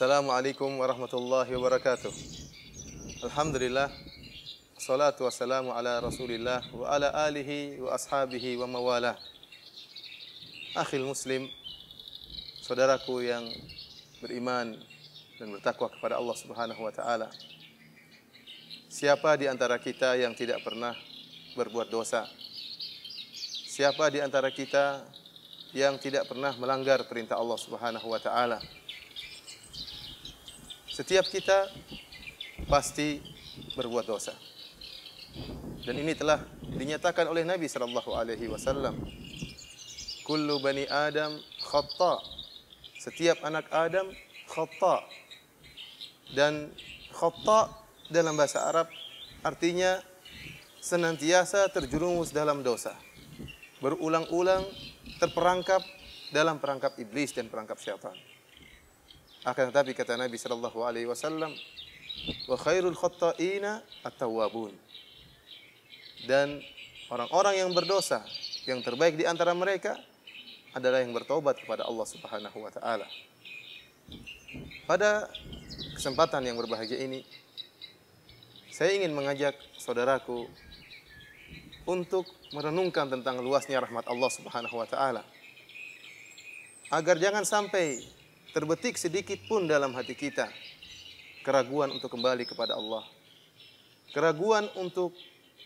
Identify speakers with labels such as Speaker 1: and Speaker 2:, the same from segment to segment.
Speaker 1: Assalamualaikum warahmatullahi wabarakatuh. Alhamdulillah. Salatu wassalamu ala Rasulillah wa ala alihi wa ashabihi wa mawalah. Akhil muslim, saudaraku yang beriman dan bertakwa kepada Allah Subhanahu wa taala. Siapa di antara kita yang tidak pernah berbuat dosa? Siapa di antara kita yang tidak pernah melanggar perintah Allah Subhanahu wa taala? Setiap kita pasti berbuat dosa. Dan ini telah dinyatakan oleh Nabi sallallahu alaihi wasallam. Kullu bani Adam khata. Setiap anak Adam khata. Dan khata dalam bahasa Arab artinya senantiasa terjerumus dalam dosa. Berulang-ulang terperangkap dalam perangkap iblis dan perangkap syaitan. Akan tetapi kata Nabi sallallahu alaihi wasallam, "Wa khairul at-tawwabun." Dan orang-orang yang berdosa, yang terbaik di antara mereka adalah yang bertobat kepada Allah Subhanahu wa taala. Pada kesempatan yang berbahagia ini, saya ingin mengajak saudaraku untuk merenungkan tentang luasnya rahmat Allah Subhanahu wa taala. Agar jangan sampai terbetik sedikit pun dalam hati kita keraguan untuk kembali kepada Allah. Keraguan untuk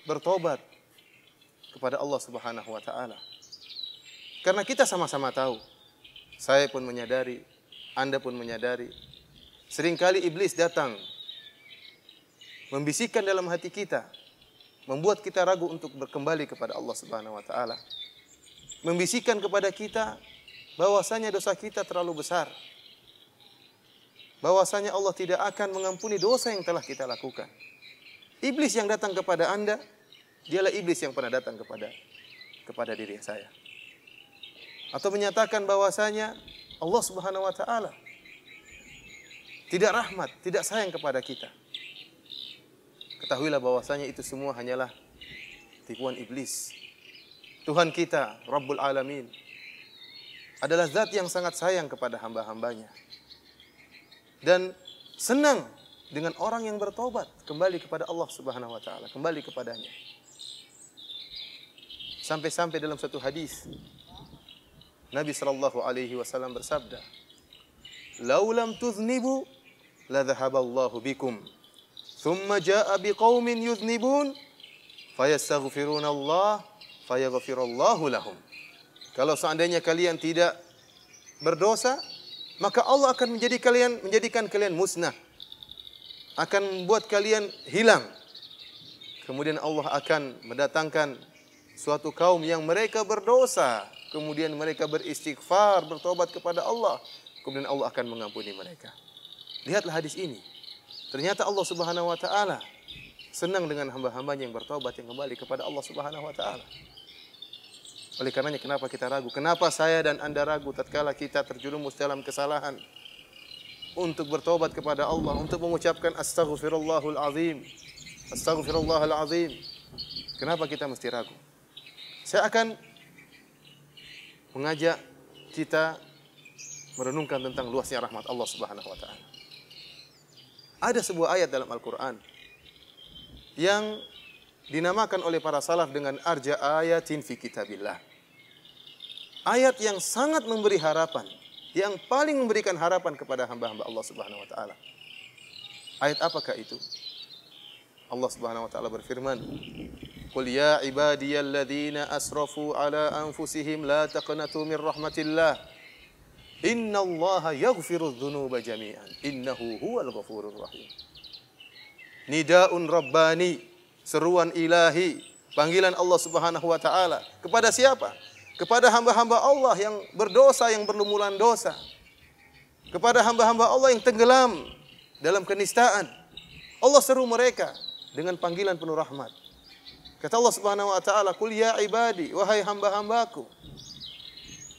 Speaker 1: bertobat kepada Allah Subhanahu wa taala. Karena kita sama-sama tahu, saya pun menyadari, Anda pun menyadari, sering kali iblis datang membisikkan dalam hati kita, membuat kita ragu untuk berkembali kepada Allah Subhanahu wa taala. Membisikkan kepada kita bahwasanya dosa kita terlalu besar. Bahwasanya Allah tidak akan mengampuni dosa yang telah kita lakukan. Iblis yang datang kepada Anda, dialah iblis yang pernah datang kepada kepada diri saya. Atau menyatakan bahwasanya Allah Subhanahu wa taala tidak rahmat, tidak sayang kepada kita. Ketahuilah bahwasanya itu semua hanyalah tipuan iblis. Tuhan kita, Rabbul Alamin, adalah zat yang sangat sayang kepada hamba-hambanya. Dan senang dengan orang yang bertobat kembali kepada Allah Subhanahu wa taala, kembali kepadanya. Sampai-sampai dalam satu hadis Nabi sallallahu alaihi wasallam bersabda, "Lau lam tuznibu la dhahaballahu bikum." Thumma jaa biqaumin yuznibun fayastaghfiruna Allah fayaghfirullahu lahum. Kalau seandainya kalian tidak berdosa, maka Allah akan menjadi kalian menjadikan kalian musnah. Akan membuat kalian hilang. Kemudian Allah akan mendatangkan suatu kaum yang mereka berdosa, kemudian mereka beristighfar, bertobat kepada Allah, kemudian Allah akan mengampuni mereka. Lihatlah hadis ini. Ternyata Allah Subhanahu wa taala senang dengan hamba-hambanya yang bertobat yang kembali kepada Allah Subhanahu wa taala. Oleh karenanya kenapa kita ragu? Kenapa saya dan Anda ragu tatkala kita terjerumus dalam kesalahan? Untuk bertobat kepada Allah, untuk mengucapkan astaghfirullahal azim. Astaghfirullahal azim. Kenapa kita mesti ragu? Saya akan mengajak kita merenungkan tentang luasnya rahmat Allah Subhanahu wa taala. Ada sebuah ayat dalam Al-Quran yang dinamakan oleh para salaf dengan arja ayatin fi kitabillah. Ayat yang sangat memberi harapan, yang paling memberikan harapan kepada hamba-hamba Allah Subhanahu wa taala. Ayat apakah itu? Allah Subhanahu wa taala berfirman, "Qul ya ibadiyalladzina asrafu ala anfusihim la taqnatu min rahmatillah." Inna Allah yaghfiru dhunuba jami'an. Innahu huwal ghafurur rahim. Nidaun Rabbani. Seruan ilahi. Panggilan Allah subhanahu wa ta'ala. Kepada siapa? Kepada hamba-hamba Allah yang berdosa, yang berlumuran dosa. Kepada hamba-hamba Allah yang tenggelam dalam kenistaan. Allah seru mereka dengan panggilan penuh rahmat. Kata Allah subhanahu wa ta'ala, Kul ya ibadi, wahai hamba-hambaku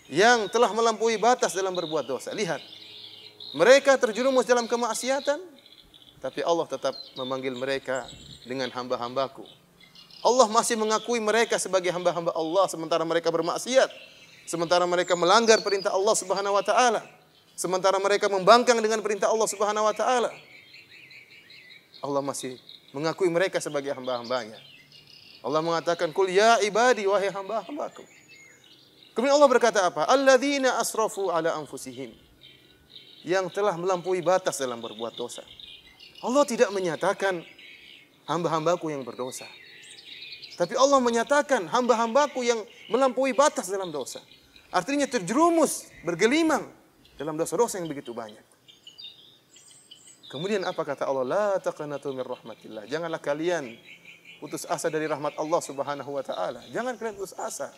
Speaker 1: yang telah melampaui batas dalam berbuat dosa. Lihat, mereka terjerumus dalam kemaksiatan, tapi Allah tetap memanggil mereka dengan hamba-hambaku. Allah masih mengakui mereka sebagai hamba-hamba Allah sementara mereka bermaksiat, sementara mereka melanggar perintah Allah Subhanahu wa taala. sementara mereka membangkang dengan perintah Allah Subhanahu wa taala. Allah masih mengakui mereka sebagai hamba-hambanya. Allah mengatakan, "Kul ya ibadi wahai hamba-hambaku." Kemudian Allah berkata apa? Alladzina asrafu ala anfusihim. Yang telah melampaui batas dalam berbuat dosa. Allah tidak menyatakan hamba-hambaku yang berdosa. Tapi Allah menyatakan hamba-hambaku yang melampaui batas dalam dosa. Artinya terjerumus, bergelimang dalam dosa-dosa yang begitu banyak. Kemudian apa kata Allah? La taqnatu min rahmatillah. Janganlah kalian putus asa dari rahmat Allah Subhanahu wa taala. Jangan kalian putus asa.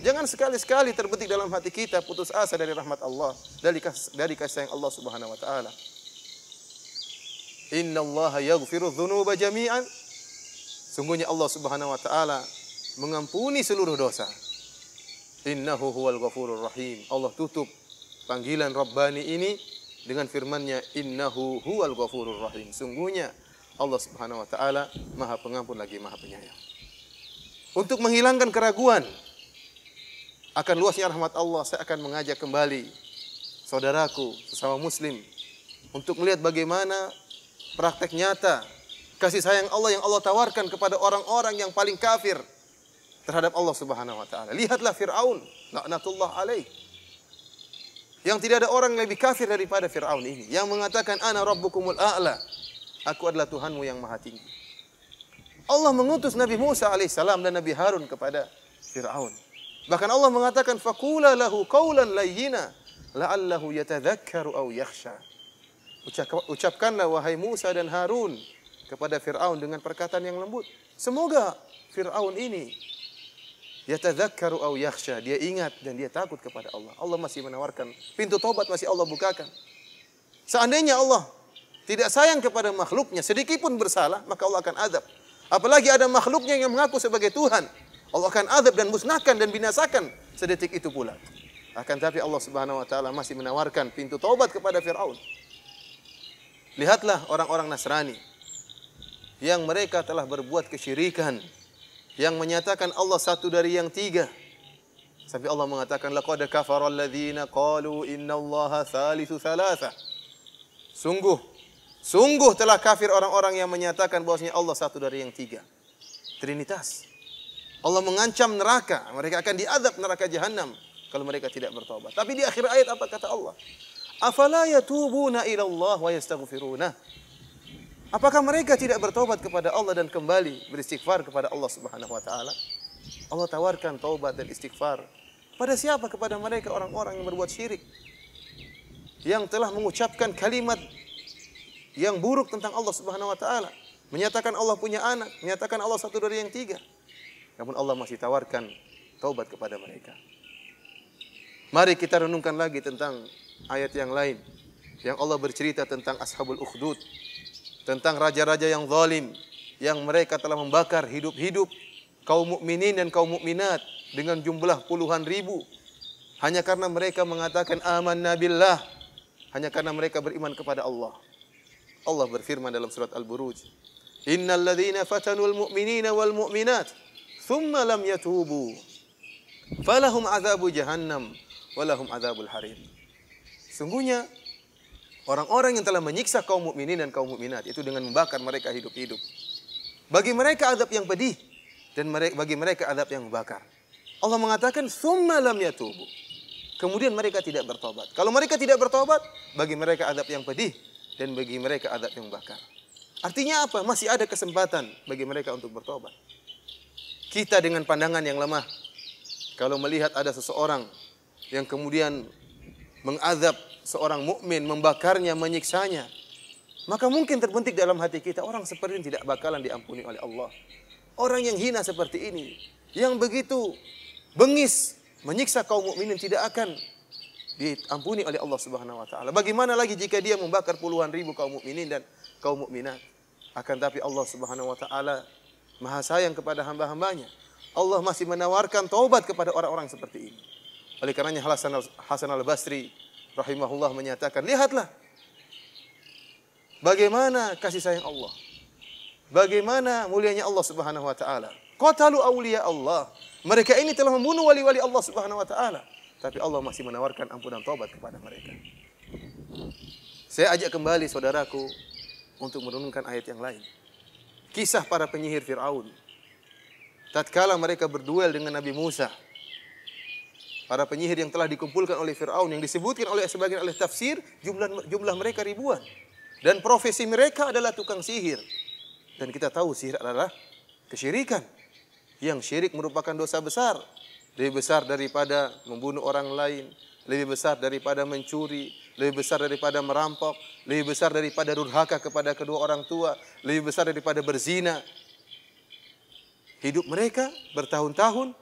Speaker 1: Jangan sekali-sekali terbetik dalam hati kita putus asa dari rahmat Allah, dari kasih, dari kasih sayang Allah Subhanahu wa taala. Inna Allah yaghfiru dzunuba jami'an. Sungguhnya Allah Subhanahu wa taala mengampuni seluruh dosa. Innahu huwal ghafurur rahim. Allah tutup panggilan Rabbani ini dengan firman-Nya innahu huwal ghafurur rahim. Sungguhnya Allah Subhanahu wa taala Maha Pengampun lagi Maha Penyayang. Untuk menghilangkan keraguan akan luasnya rahmat Allah, saya akan mengajak kembali saudaraku sesama muslim untuk melihat bagaimana praktek nyata kasih sayang Allah yang Allah tawarkan kepada orang-orang yang paling kafir terhadap Allah Subhanahu wa taala. Lihatlah Firaun, laknatullah alaih. Yang tidak ada orang lebih kafir daripada Firaun ini yang mengatakan ana rabbukumul a'la. Aku adalah Tuhanmu yang maha tinggi. Allah mengutus Nabi Musa alaihissalam dan Nabi Harun kepada Firaun. Bahkan Allah mengatakan faqula lahu qawlan layyina la'allahu yatadhakkaru aw yakhsha. Ucapkanlah wahai Musa dan Harun kepada Firaun dengan perkataan yang lembut. Semoga Firaun ini yatadhakkaru aw yakhsha, dia ingat dan dia takut kepada Allah. Allah masih menawarkan pintu tobat masih Allah bukakan. Seandainya Allah tidak sayang kepada makhluknya, sedikit pun bersalah, maka Allah akan adab. Apalagi ada makhluknya yang mengaku sebagai Tuhan. Allah akan adab dan musnahkan dan binasakan sedetik itu pula. Akan tapi Allah Subhanahu wa taala masih menawarkan pintu taubat kepada Firaun. Lihatlah orang-orang Nasrani yang mereka telah berbuat kesyirikan yang menyatakan Allah satu dari yang tiga. Sampai Allah mengatakan laqad kafara alladziina qalu innallaha thalithu thalatha. Sungguh Sungguh telah kafir orang-orang yang menyatakan bahwasanya Allah satu dari yang tiga. Trinitas. Allah mengancam neraka. Mereka akan diadab neraka jahanam kalau mereka tidak bertobat. Tapi di akhir ayat apa kata Allah? Afala yatubuna ila Allah wa yastaghfiruna. Apakah mereka tidak bertobat kepada Allah dan kembali beristighfar kepada Allah Subhanahu wa taala? Allah tawarkan taubat dan istighfar. Pada siapa? Kepada mereka orang-orang yang berbuat syirik. Yang telah mengucapkan kalimat yang buruk tentang Allah Subhanahu wa taala, menyatakan Allah punya anak, menyatakan Allah satu dari yang tiga. Namun Allah masih tawarkan taubat kepada mereka. Mari kita renungkan lagi tentang ayat yang lain yang Allah bercerita tentang ashabul ukhdud, tentang raja-raja yang zalim yang mereka telah membakar hidup-hidup kaum mukminin dan kaum mukminat dengan jumlah puluhan ribu hanya karena mereka mengatakan amanna billah hanya karena mereka beriman kepada Allah. Allah berfirman dalam surat Al-Buruj, "Innal ladzina fatanul mu'minina wal mu'minat thumma lam yatubu falahum adzabu jahannam walahum adzabul harim." Sungguhnya orang-orang yang telah menyiksa kaum mukminin dan kaum mukminat itu dengan membakar mereka hidup-hidup. Bagi mereka adab yang pedih dan bagi mereka adab yang membakar. Allah mengatakan summa lam yatubu. Kemudian mereka tidak bertobat. Kalau mereka tidak bertobat, bagi mereka adab yang pedih dan bagi mereka adab yang bakar. Artinya apa? Masih ada kesempatan bagi mereka untuk bertobat. Kita dengan pandangan yang lemah, kalau melihat ada seseorang yang kemudian mengadab seorang mukmin, membakarnya, menyiksanya, maka mungkin terbentik dalam hati kita orang seperti ini tidak bakalan diampuni oleh Allah. Orang yang hina seperti ini, yang begitu bengis menyiksa kaum mukminin tidak akan diampuni oleh Allah Subhanahu wa taala. Bagaimana lagi jika dia membakar puluhan ribu kaum mukminin dan kaum mukminat? Akan tapi Allah Subhanahu wa taala Maha sayang kepada hamba-hambanya. Allah masih menawarkan taubat kepada orang-orang seperti ini. Oleh karenanya Hasan Hasan Al-Basri rahimahullah menyatakan, lihatlah bagaimana kasih sayang Allah. Bagaimana mulianya Allah Subhanahu wa taala. Qatalu awliya Allah. Mereka ini telah membunuh wali-wali Allah Subhanahu wa taala. Tapi Allah masih menawarkan ampunan taubat kepada mereka. Saya ajak kembali saudaraku untuk merenungkan ayat yang lain. Kisah para penyihir Fir'aun. Tatkala mereka berduel dengan Nabi Musa. Para penyihir yang telah dikumpulkan oleh Fir'aun yang disebutkan oleh sebagian oleh tafsir jumlah jumlah mereka ribuan. Dan profesi mereka adalah tukang sihir. Dan kita tahu sihir adalah kesyirikan. Yang syirik merupakan dosa besar. Lebih besar daripada membunuh orang lain. Lebih besar daripada mencuri. Lebih besar daripada merampok. Lebih besar daripada durhaka kepada kedua orang tua. Lebih besar daripada berzina. Hidup mereka bertahun-tahun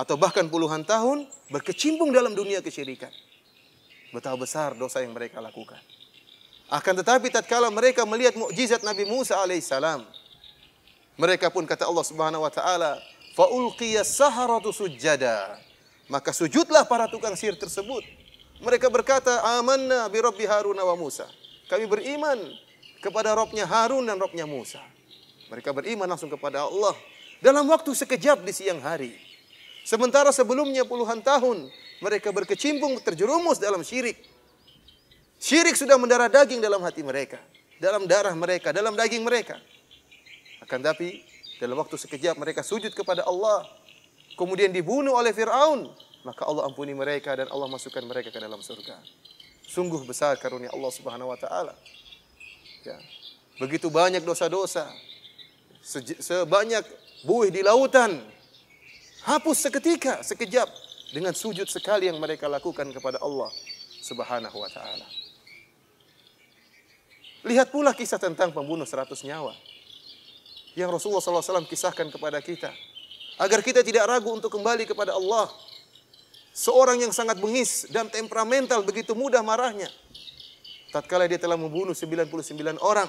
Speaker 1: atau bahkan puluhan tahun berkecimpung dalam dunia kesyirikan. Betapa besar dosa yang mereka lakukan. Akan tetapi tatkala mereka melihat mukjizat Nabi Musa alaihissalam, mereka pun kata Allah Subhanahu wa taala, "Fa ulqiya saharatu sujada." Maka sujudlah para tukang sihir tersebut. Mereka berkata, "Amanna bi Rabbi Harun wa Musa." Kami beriman kepada Robnya Harun dan Robnya Musa. Mereka beriman langsung kepada Allah dalam waktu sekejap di siang hari. Sementara sebelumnya puluhan tahun mereka berkecimpung terjerumus dalam syirik. Syirik sudah mendarah daging dalam hati mereka, dalam darah mereka, dalam daging mereka. Akan tapi dalam waktu sekejap mereka sujud kepada Allah, kemudian dibunuh oleh Firaun, maka Allah ampuni mereka dan Allah masukkan mereka ke dalam surga. Sungguh besar karunia Allah Subhanahu wa taala. Ya. Begitu banyak dosa-dosa. Sebanyak buih di lautan Hapus seketika, sekejap dengan sujud sekali yang mereka lakukan kepada Allah Subhanahu wa taala. Lihat pula kisah tentang pembunuh seratus nyawa yang Rasulullah SAW kisahkan kepada kita agar kita tidak ragu untuk kembali kepada Allah. Seorang yang sangat bengis dan temperamental begitu mudah marahnya. Tatkala dia telah membunuh 99 orang,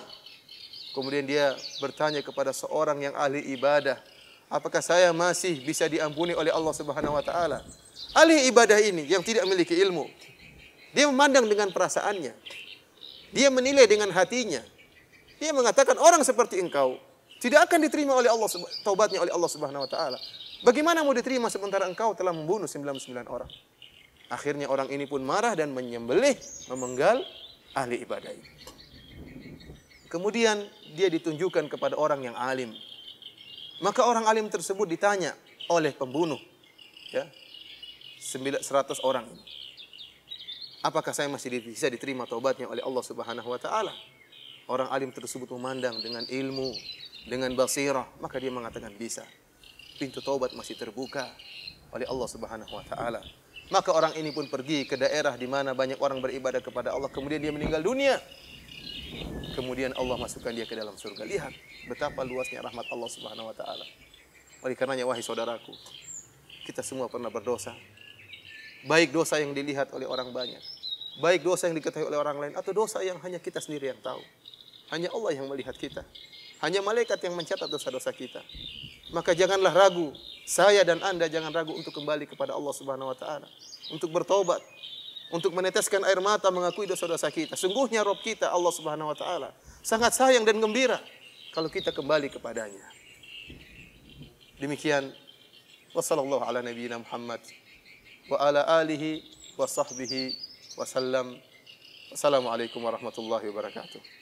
Speaker 1: kemudian dia bertanya kepada seorang yang ahli ibadah, apakah saya masih bisa diampuni oleh Allah Subhanahu wa taala? Ahli ibadah ini yang tidak memiliki ilmu, dia memandang dengan perasaannya. Dia menilai dengan hatinya. Dia mengatakan orang seperti engkau tidak akan diterima oleh Allah taubatnya oleh Allah Subhanahu wa taala. Bagaimana mau diterima sementara engkau telah membunuh 99 orang? Akhirnya orang ini pun marah dan menyembelih, memenggal ahli ibadah ini. Kemudian dia ditunjukkan kepada orang yang alim, maka orang alim tersebut ditanya oleh pembunuh ya 100 orang ini. Apakah saya masih bisa diterima taubatnya oleh Allah Subhanahu wa taala? Orang alim tersebut memandang dengan ilmu, dengan basirah, maka dia mengatakan bisa. Pintu taubat masih terbuka oleh Allah Subhanahu wa taala. Maka orang ini pun pergi ke daerah di mana banyak orang beribadah kepada Allah, kemudian dia meninggal dunia. Kemudian Allah masukkan dia ke dalam surga. Lihat betapa luasnya rahmat Allah Subhanahu wa taala. Oleh karenanya wahai saudaraku, kita semua pernah berdosa. Baik dosa yang dilihat oleh orang banyak, baik dosa yang diketahui oleh orang lain atau dosa yang hanya kita sendiri yang tahu. Hanya Allah yang melihat kita. Hanya malaikat yang mencatat dosa-dosa kita. Maka janganlah ragu, saya dan Anda jangan ragu untuk kembali kepada Allah Subhanahu wa taala, untuk bertobat, untuk meneteskan air mata mengakui dosa-dosa kita. Sungguhnya Rob kita Allah Subhanahu wa taala sangat sayang dan gembira kalau kita kembali kepadanya. Demikian wasallallahu ala nabiyina Muhammad wa ala alihi wa sahbihi wasallam. Assalamualaikum warahmatullahi wabarakatuh.